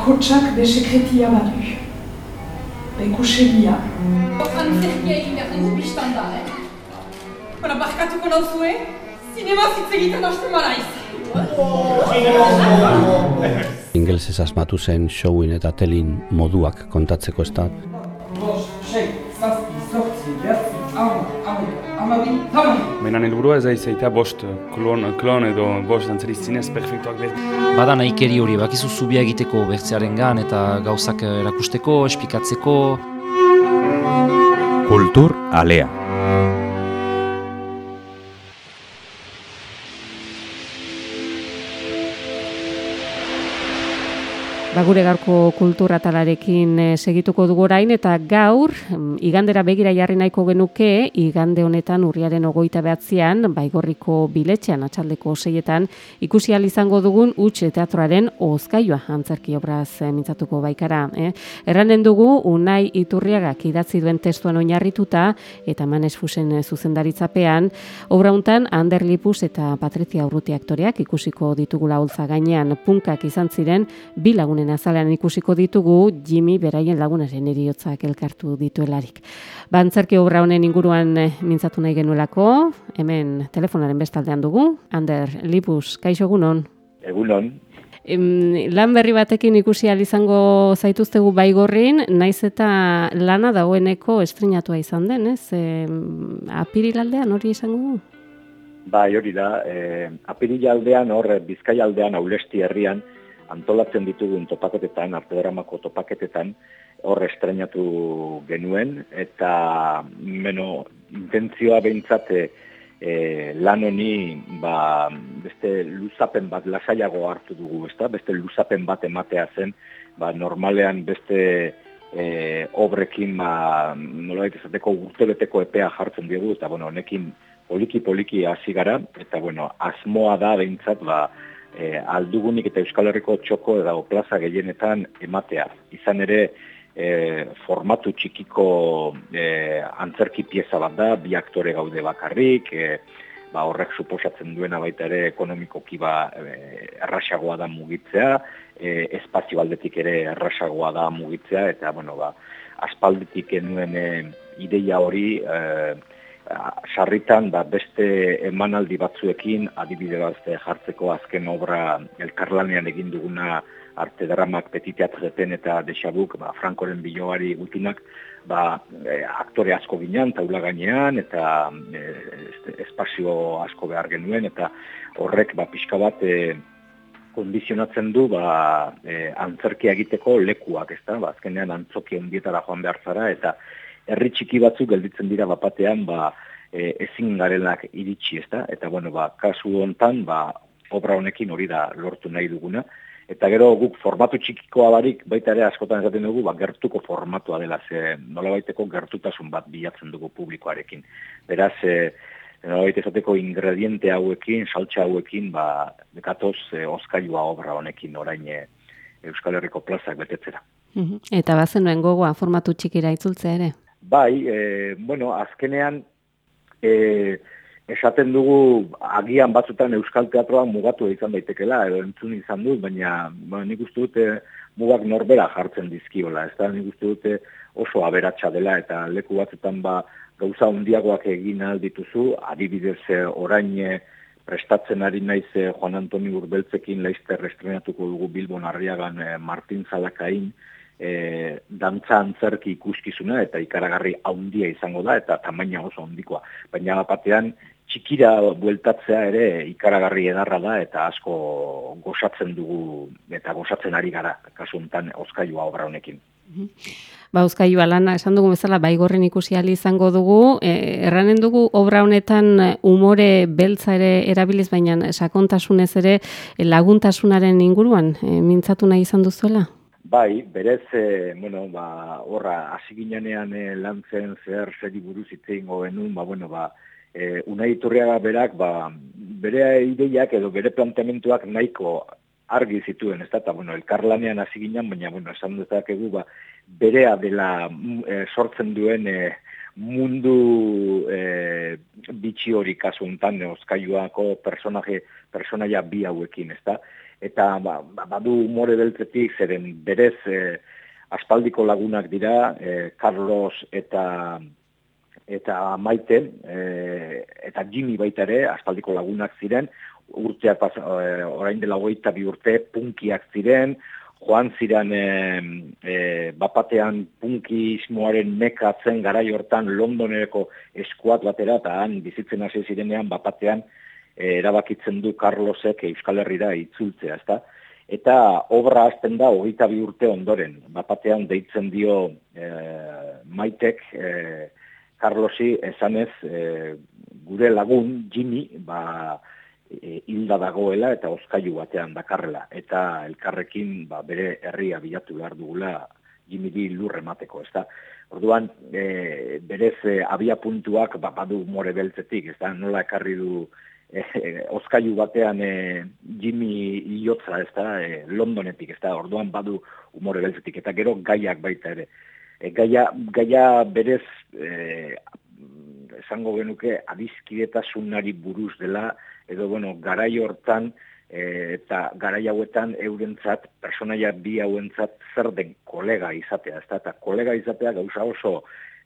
bakotsak be sekretia badu. Bekusegia. Antzerkia egin behar dugu biztan da, eh? Bara, barkatuko nauzue, zinema zitz egiten hasten maraiz. Ingelesez asmatu zen showin eta telin moduak kontatzeko ez da. Baina helburua ez aizaita bost klon, klon edo bost dantzari zinez perfektuak behar. Bada nahikeri hori, bakizu zubia egiteko bertzearen gan eta gauzak erakusteko, esplikatzeko. Kultur alea. Ba, gure gaurko kultura talarekin eh, segituko dugu orain eta gaur mm, igandera begira jarri nahiko genuke igande honetan urriaren ogoita behatzean baigorriko biletxean atxaldeko seietan ikusi izango dugun utxe teatroaren ozkaioa antzerki obraz eh, mintzatuko baikara. Eh? Erranen dugu unai iturriagak idatzi duen testuan oinarrituta eta manes fusen eh, zuzendaritzapean obra untan Ander Lipus eta Patricia Urruti aktoreak ikusiko ditugula ulza gainean punkak izan ziren bi lagunen azalean ikusiko ditugu Jimmy beraien lagunaren eriotzak elkartu dituelarik. Bantzerki obra honen inguruan eh, mintzatu nahi genuelako, hemen telefonaren bestaldean dugu, Ander Lipus, kaixo egunon? Egunon. Em, lan berri batekin ikusi izango zaituztegu baigorrin, naiz eta lana dagoeneko estrenatua izan den, ez? Em, apirilaldean hori izango du? Bai, hori da, eh, apirilaldean hor Bizkaialdean aulesti herrian antolatzen ditugun topaketetan, artederamako topaketetan, hor estrenatu genuen, eta meno, intentzioa behintzate e, lan honi ba, beste luzapen bat lasaiago hartu dugu, ezta? beste luzapen bat ematea zen, ba, normalean beste e, obrekin ba, nola izateko urtebeteko epea jartzen dugu, eta bueno, honekin poliki-poliki hasi gara, eta bueno, asmoa da behintzat, ba, e, aldugunik eta Euskal Herriko txoko edo plaza gehienetan ematea. Izan ere, e, formatu txikiko e, antzerki pieza bat da, bi aktore gaude bakarrik, e, ba, horrek suposatzen duena baita ere ekonomikoki ba, e, errasagoa da mugitzea, e, espazio aldetik ere errasagoa da mugitzea, eta bueno, ba, aspaldetik enuen e, ideia hori, e, sarritan ba, beste emanaldi batzuekin adibide bat jartzeko azken obra elkarlanean egin duguna arte dramak petiteatzeten eta desabuk ba, Frankoren biloari gutinak ba, e, aktore asko ginen taula gainean eta e, espazio asko behar genuen eta horrek ba, pixka bat e, kondizionatzen du ba, e, antzerkia egiteko lekuak, ezta? Ba, azkenean antzoki ondietara joan behar zara eta herri txiki batzuk gelditzen dira bapatean ba, e, ezin garenak iritsi, ezta? Eta bueno, ba, kasu hontan, ba, obra honekin hori da lortu nahi duguna. Eta gero guk formatu txikikoa barik, baita ere askotan esaten dugu, ba, gertuko formatua dela, ze nola baiteko gertutasun bat bilatzen dugu publikoarekin. Beraz, e, nola baita esateko ingrediente hauekin, saltxa hauekin, ba, dekatoz e, oskailua obra honekin orain e, Euskal Herriko plazak betetzera. Eta bazen gogoa formatu txikira itzultzea ere? Bai, e, bueno, azkenean e, esaten dugu agian batzutan Euskal Teatroan mugatu izan daitekela, edo entzun izan dut, baina ba, nik uste dute mugak norbera jartzen dizkiola, ez da nik uste dute oso aberatsa dela, eta leku batzutan ba, gauza hundiagoak egin aldituzu, adibidez e, orain e, prestatzen ari naiz Juan Antoni Urbeltzekin laizter estrenatuko dugu Bilbon Arriagan Martin Zalakain, e, dantza antzerki ikuskizuna eta ikaragarri haundia izango da eta tamaina oso handikoa. Baina batean txikira bueltatzea ere ikaragarri edarra da eta asko gozatzen dugu eta gozatzen ari gara kasu honetan oskailua obra honekin. Ba, Euskailua lana, esan dugu bezala, baigorren ikusi izango dugu, e, erranen dugu obra honetan umore beltza ere erabiliz, baina sakontasunez ere laguntasunaren inguruan, e, mintzatu nahi izan duzuela? Bai, berez, e, bueno, ba, horra, hasi ginean e, lan zen zer zeri buruz itzein gobenun, ba, bueno, ba, e, unai iturriaga berak, ba, bere ideiak edo bere planteamentuak nahiko argi zituen, ez da, eta, bueno, elkarlanean hasi ginen, baina, bueno, esan egu, ba, berea dela e, sortzen duen e, mundu e, bitxi hori kasu untan, oskailuako personaje, personaia bi hauekin, ezta? Eta ba, ba, badu umore beltzetik, zeren berez e, aspaldiko lagunak dira, e, Carlos eta eta Maite, e, eta Jimmy baita ere, aspaldiko lagunak ziren, urteak e, orain dela goita bi urte, punkiak ziren, joan ziren e, e, bapatean punkismoaren mekatzen garai hortan Londonereko eskuat batera, eta han bizitzen hasi zirenean bapatean erabakitzen du Carlosek Euskal Herrira itzultzea, ezta? Eta obra hasten da hogeita bi urte ondoren, bapatean deitzen dio e, maitek e, Carlosi esanez e, gure lagun Jimmy, ba, e, hilda dagoela eta oskailu batean dakarrela. Eta elkarrekin ba, bere herria bilatu behar dugula Jimmy di emateko, ez da. Orduan, e, berez e, abia puntuak ba, badu more beltzetik, ez da, nola ekarri du e, oskailu batean e, Jimmy iotza, ez da, e, Londonetik, ez da, orduan badu umore beltzetik, eta gero gaiak baita ere. E, gaia, gaia berez, e, esango genuke, abizkidetasunari buruz dela, edo bueno, garai hortan eta garai hauetan eurentzat personaia bi hauentzat zer den kolega izatea, ezta? Eta kolega izatea gauza oso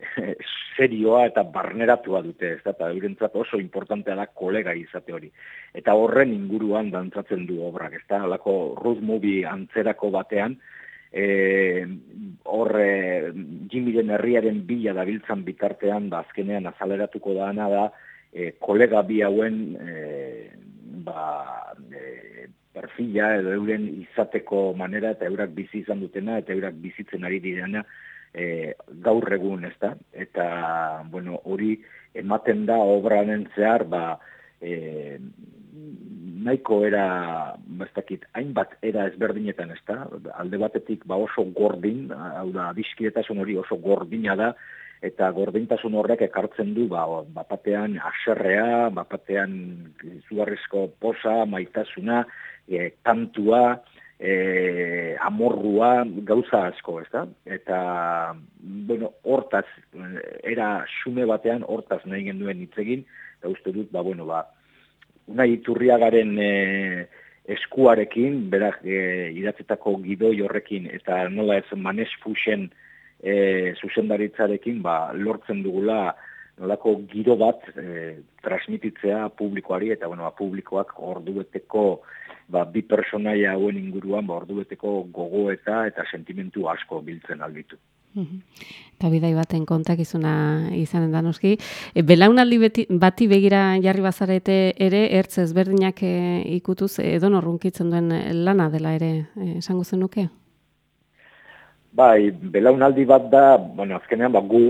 e, serioa eta barneratua dute, ezta? Eta eurentzat oso importantea da kolega izate hori. Eta horren inguruan dantzatzen du obrak, ezta? Alako road movie antzerako batean E, horre Jimmyren herriaren bila dabiltzan bitartean, ba, azkenean azaleratuko da da, e, kolega bi hauen e, ba, e, perfila edo euren izateko manera eta eurak bizi izan dutena eta eurak bizitzen ari direna e, gaur egun ez da. Eta bueno, hori ematen da obranen zehar ba, e, nahiko era, bastakit, hainbat era ezberdinetan ez da, alde batetik ba oso gordin, hau da, bizkietasun hori oso gordina da, eta gordintasun horrek ekartzen du ba bapatean haserrea, bapatean zugarrizko posa, maitasuna, e, kantua, e, amorrua, gauza asko, ezta? Eta bueno, hortaz era xume batean hortaz nahi genduen hitz egin, eta uste dut ba bueno, ba unai iturriagaren e, eskuarekin, berak e, idatzetako gidoi horrekin eta nola ez manes fusen e, zuzendaritzarekin ba, lortzen dugula nolako giro bat e, transmititzea publikoari eta bueno, ba, publikoak ordueteko ba, bi personaia hauen inguruan ba, ordueteko gogo eta sentimentu asko biltzen alditu. Eta bidai baten kontakizuna izanen da noski. E, belaunaldi beti, bati begira jarri bazarete ere, ertz ezberdinak e, ikutuz, edo norrunkitzen duen lana dela ere, e, esango zenuke? Bai, belaunaldi bat da, bueno, azkenean, ba, gu,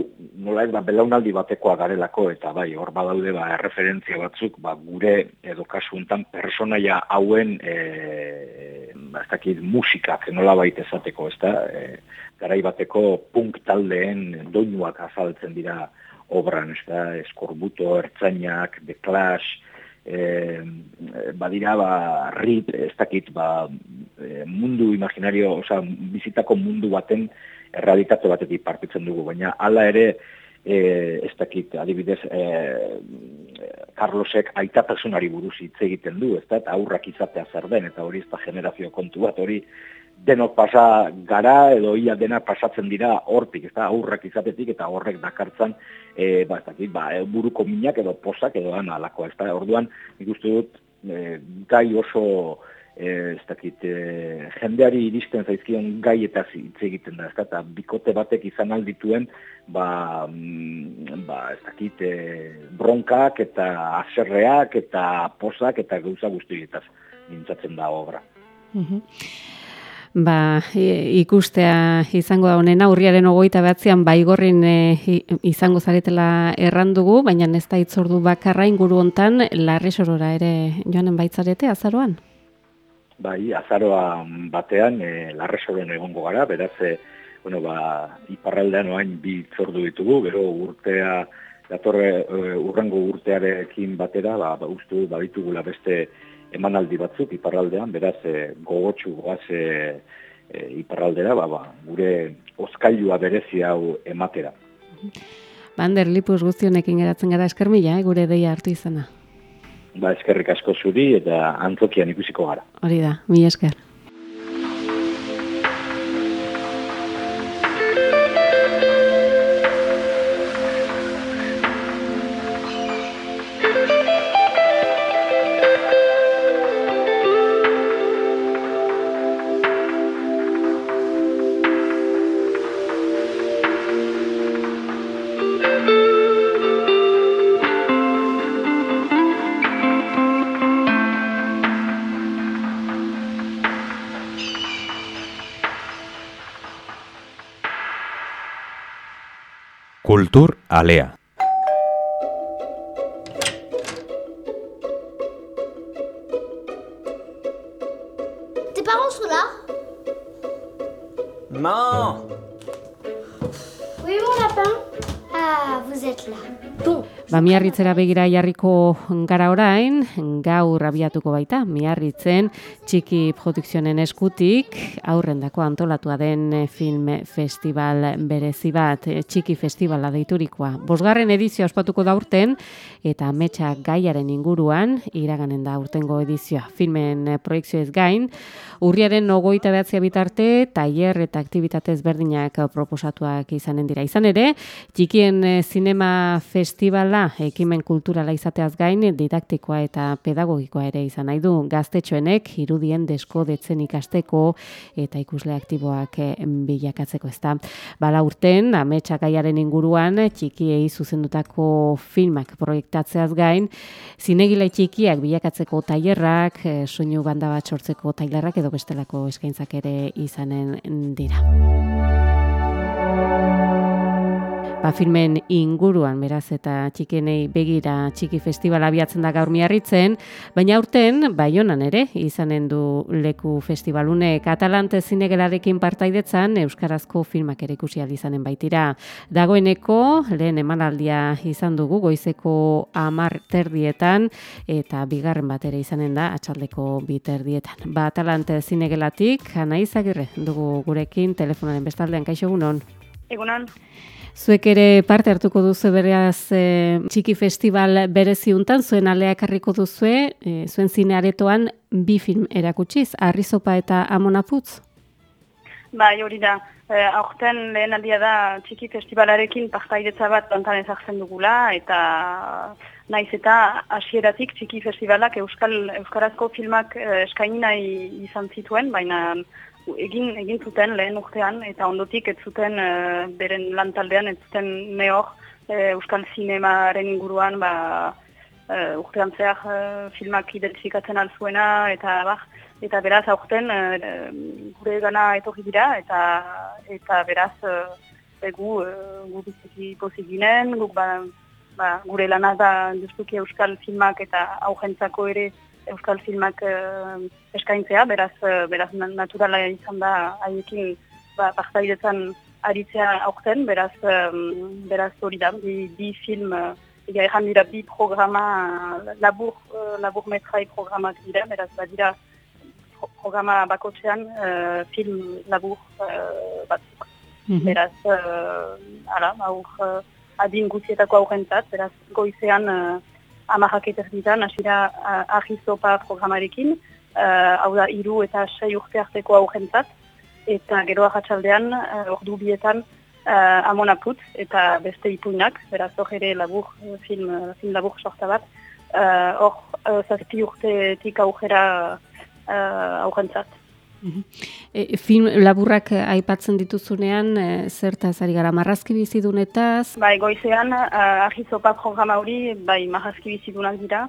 nola ez, ba, belaunaldi batekoa garelako, eta bai, hor badaude, ba, erreferentzia batzuk, ba, gure, edo kasu enten, personaia hauen, e, ba, ez dakit, musikak, nola baita esateko, ez da, e, garai bateko punk taldeen doinuak azaltzen dira obran, ez da, eskorbuto, ertzainak, The Clash, e, badira ba rip ez dakit ba, e, mundu imaginario, oza, bizitako mundu baten errealitate batetik partitzen dugu, baina hala ere e, ez dakit, adibidez e, Carlosek aitatasunari buruz hitz egiten du, ez da, eta aurrak izatea zer den, eta hori ez da generazio kontu bat, hori denok pasa gara edo ia dena pasatzen dira hortik, ez da, aurrak izatetik eta horrek dakartzan, e, ba, ez dakit, ba, e, buruko minak edo posak edo dan alako, ez da, orduan, ikustu dut, e, gai oso, e, ez dakit, e, jendeari iristen zaizkion gai eta hitz egiten da, ez da, eta bikote batek izan aldituen, ba, mm, ba ez dakit, e, bronkak eta aserreak eta posak eta gauza guztietaz mintzatzen da obra. Mm ba, ikustea izango da honen aurriaren ogoita behatzean baigorrin e, izango zaretela errandugu, baina ez da itzordu bakarra inguru hontan larri sorora ere joanen baitzarete azaroan? Bai, azaroa batean e, larri egongo gara, beraz, e, bueno, ba, iparraldean oain bi itzordu ditugu, gero urtea, datorre e, urrengo urtearekin batera, ba, ba ustu, ba, ditugula beste emanaldi batzuk iparraldean, beraz e, gogotsu goaz e, e, iparraldera, ba, ba, gure oskailua berezi hau ematera. Bander, lipuz guztionekin geratzen gara eskermila, eh, gure deia hartu izana. Ba, eskerrik asko zuri eta antzokian ikusiko gara. Hori da, mi esker. Kultur Alea. Tes parents sont là? Non Oui, mon lapin Ah, vous êtes là. Bon, Ba, miarritzera begira jarriko gara orain, gaur abiatuko baita, miarritzen txiki produkzionen eskutik, aurrendako antolatua den film festival berezi bat, eh, txiki festivala deiturikoa. Bosgarren edizioa ospatuko da urten, eta metxa gaiaren inguruan, iraganen da urtengo edizioa. Filmen proiektzioez gain, urriaren ogoita behatzea bitarte, tailer eta aktivitatez berdinak proposatuak izanen dira. Izan ere, txikien eh, zinema festivala ekimen kulturala izateaz gain didaktikoa eta pedagogikoa ere izan nahi du gaztetxoenek irudien deskodetzen ikasteko eta ikusle aktiboak eh, bilakatzeko ezta. Bala urten ametsakaiaren inguruan txikiei zuzendutako filmak proiektatzeaz gain zinegile txikiak bilakatzeko tailerrak, eh, soinu banda bat sortzeko tailerrak edo bestelako eskaintzak ere izanen dira. Ba, filmen inguruan, beraz, eta txikenei begira txiki festivala abiatzen da gaur miarritzen, baina aurten, baionan ere, izanen du leku festivalune katalante zinegelarekin partaidetzan, Euskarazko filmak ere ikusi izanen baitira. Dagoeneko, lehen emanaldia izan dugu, goizeko amar terdietan, eta bigarren bat ere izanen da, atxaldeko biterdietan. Ba, atalante zinegelatik, ana izagirre, dugu gurekin, telefonaren bestaldean, kaixo egunon. Egunon. Zuek ere parte hartuko duzu bereaz e, txiki festival bereziuntan, zuen alea ekarriko duzue, e, zuen zine aretoan bi film erakutsiz, Arrizopa eta Amonaputz? Bai, hori da. E, aurten lehen aldia da txiki festivalarekin partaidetza bat bantan ezartzen dugula, eta naiz eta hasieratik txiki festivalak Euskal, Euskarazko filmak eskaini nahi izan zituen, baina egin egin zuten lehen urtean eta ondotik ez zuten uh, beren lantaldean ez zuten neor uh, euskal zinemaren inguruan ba uh, urtean zehar uh, filmak identifikatzen alzuena eta bar, eta beraz aurten uh, gure gana etorri dira eta eta beraz uh, gu pozik ginen guk ba, ba, gure lana da justuki euskal filmak eta augentzako ere euskal filmak uh, eskaintzea, beraz, uh, beraz naturala izan da haiekin ba, partaidetan aritzea aurten, beraz, beraz hori da, bi, bi film, uh, ega erran dira bi programa, labur, labur metrai programak dira, beraz, badira programa bakotxean uh, film labur uh, batzuk. Mm -hmm. Beraz, uh, ala, aur, uh, adin guzietako aurrentzat, beraz, goizean uh, amarrak eterditan, asira uh, ahizopa programarekin, uh, hau da, iru eta sei urte arteko aurrentzat, eta gero ahatsaldean ordu bietan, uh, amonaput, eta beste ipuinak, beraz hor ere labur, film, film labur sorta bat, hor uh, uh, zazpi urtetik aurrera uh, aurrentzat. E, film laburrak aipatzen dituzunean, e, zertaz ari gara, marrazki bizidunetaz? Bai, goizean, uh, ahizopa programa hori, bai, marrazki bizidunak dira,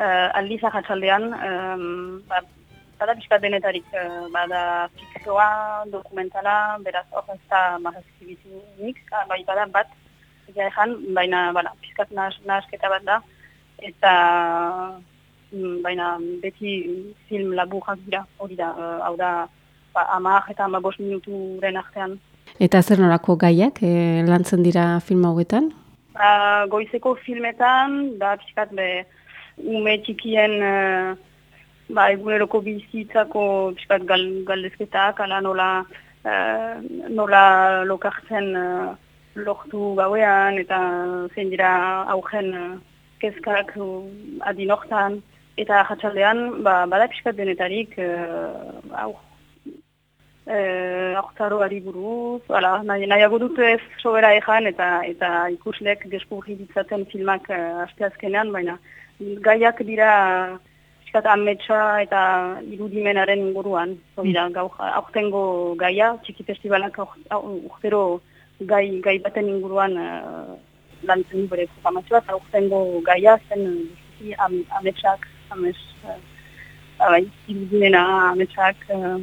uh, aldiz ahatsaldean, um, ba, bada pixkat denetarik, uh, bada fikzioa, dokumentala, beraz hor ez da marrazki bizidunik, uh, bai, bada bat, jaean, baina, bala, pixkat nahasketa bat da, eta baina beti film laburrak dira, hori da, uh, hau da, ba, amak eta amabos minuturen artean. Eta zer norako gaiak e, lantzen dira film hauetan? Ba, goizeko filmetan, da pixkat be, ume txikien uh, ba, eguneroko bizitzako pixkat gal, galdezketak, ala nola, uh, nola lokartzen uh, lortu gauean eta zein dira augen uh, kezkak uh, adinoktan eta jatsaldean ba, bada pixkat denetarik uh, au, uh, buruz, ala, nahi, nahiago dut ez sobera ejan eta eta ikuslek deskurri ditzaten filmak uh, asteazkenean, baina gaiak dira pixkat ametsa eta irudimenaren inguruan. Zobira, mm. gau, aurtengo gaia, txiki festivalak urtero gai, gai baten inguruan uh, lan zen bere programazioa, eta aurtengo gaia zen am, ametsak, amets, uh, bai, irudimena ametsak, uh,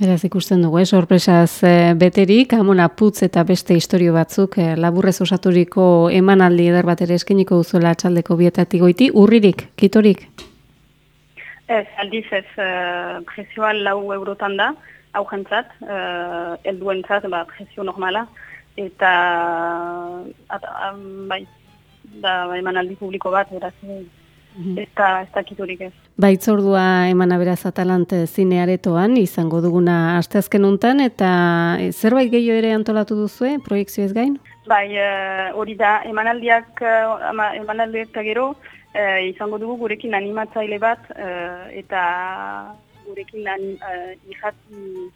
Beraz ikusten dugu, eh? sorpresaz eh, beterik, amona putz eta beste historio batzuk eh, laburrez osaturiko emanaldi eder bat ere eskeniko duzuela txaldeko bietatik goiti, urririk, kitorik? Ez, aldiz ez, uh, presioa lau eurotan da, hau jentzat, uh, elduentzat, ba, presio normala, eta at, um, bai, da emanaldi publiko bat, beraz, Mhm. eta ez dakiturik ez. Baitzordua eman aberaz atalante zinearetoan, izango duguna asteazken untan, eta e, zerbait gehiago ere antolatu duzue, proiektzio ez gain? Bai, e, hori da, emanaldiak, uh, emanaldiak gero, izango dugu gurekin animatzaile bat, eta gurekin anim, uh, ihati,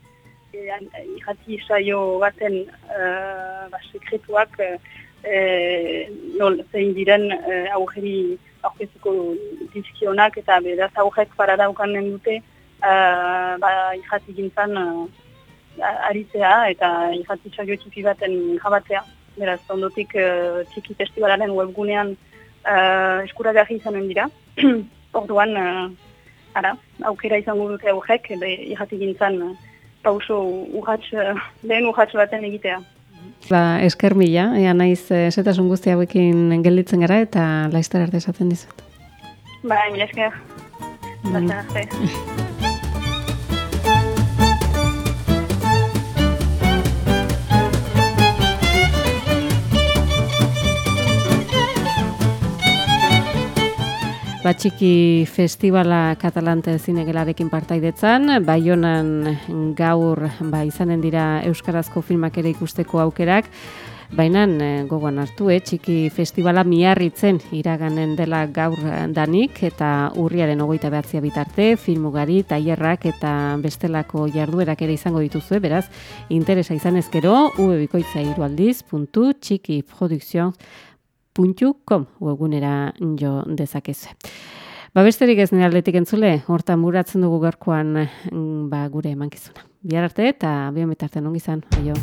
ihati saio baten ba, sekretuak, nol, zein diren uh, aurreri aurkezuko dizkionak eta beraz aurrek para daukanen dute uh, ba, ikati gintzen uh, aritzea eta ikati txagio txipi baten jabatzea. Beraz, ondotik uh, txiki festivalaren webgunean uh, eskuragarri izanen dira. Orduan, uh, ara, aukera izango dute aurrek, ikati gintzen uh, pauso urratx, lehen urratx baten egitea. Ba, esker mila, ea naiz esetasun guzti hauekin gelditzen gara eta laizter arte esaten dizut. Ba, mila esker. Bai. Batxiki festivala katalante zinegelarekin partaidetzan, Baionan gaur ba, izanen dira Euskarazko filmak ere ikusteko aukerak, Baina eh, gogoan hartu, eh, txiki festivala miarritzen iraganen dela gaur danik eta urriaren ogoita behatzia bitarte, filmugari, tailerrak eta bestelako jarduerak ere izango dituzue, beraz, interesa izan ezkero, ubebikoitza irualdiz, puntu, txiki .com webgunera jo dezakezu. Ba besterik ez nire atletik entzule, hortan muratzen dugu garkoan mm, ba, gure emankizuna. Biar arte eta biometarte nongizan, aio.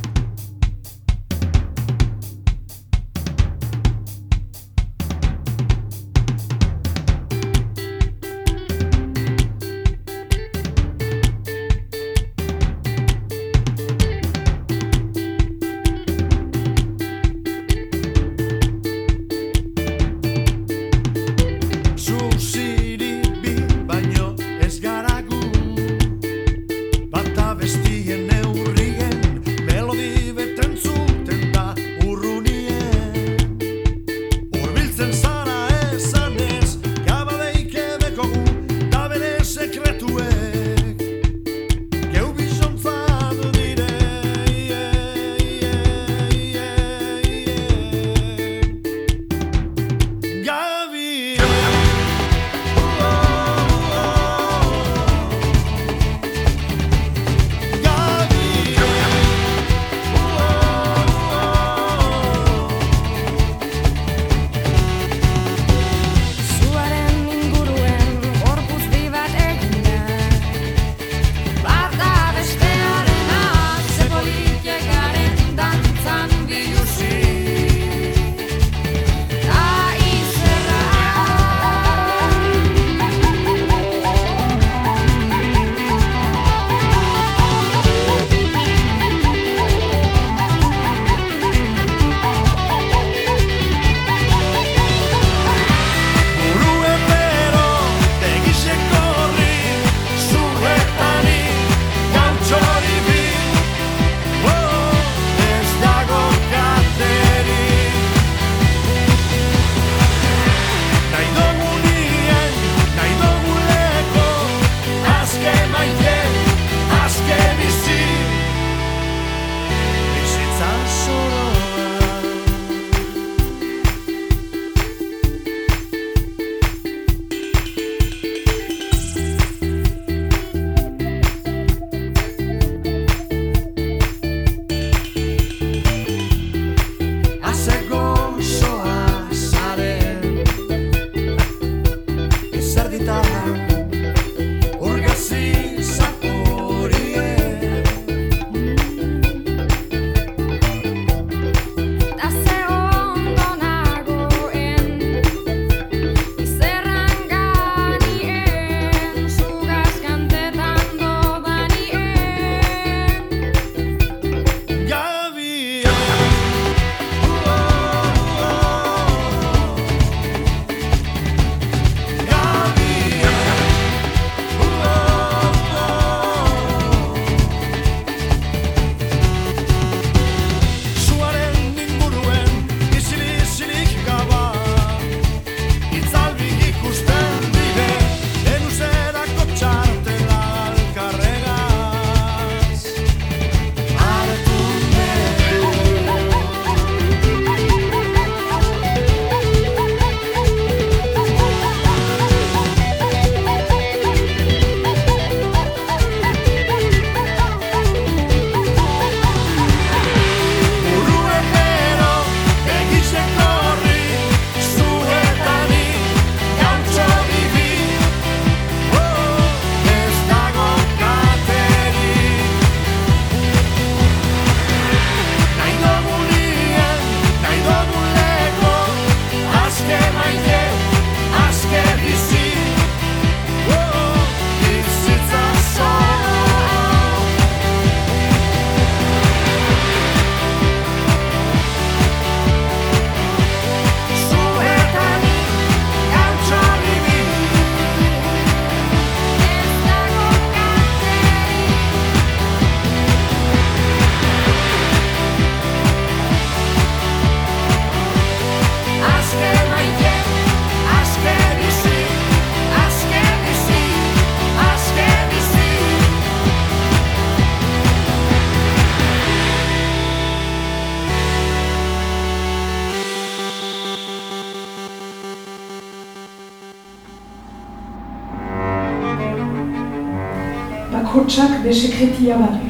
Bakotsak be sekretia badu.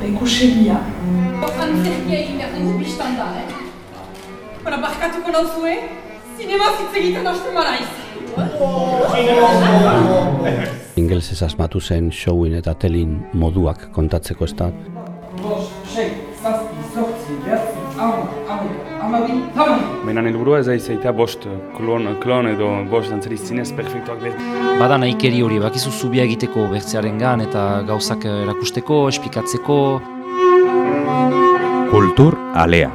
Be kuxegia. Antzerkia egin behar dugu biztan da, eh? Bara, barkatuko nauzue, zinema hitz egiten hasten maraiz. Ingelsez asmatu zen showin eta telin moduak kontatzeko ez da. Menan helburua ez aizaita bost klon, klon edo bost dantzeriz zinez perfektuak behar. Bada nahikeri hori, bakizu zubia egiteko bertzearen gan eta gauzak erakusteko, espikatzeko. Kultur alea.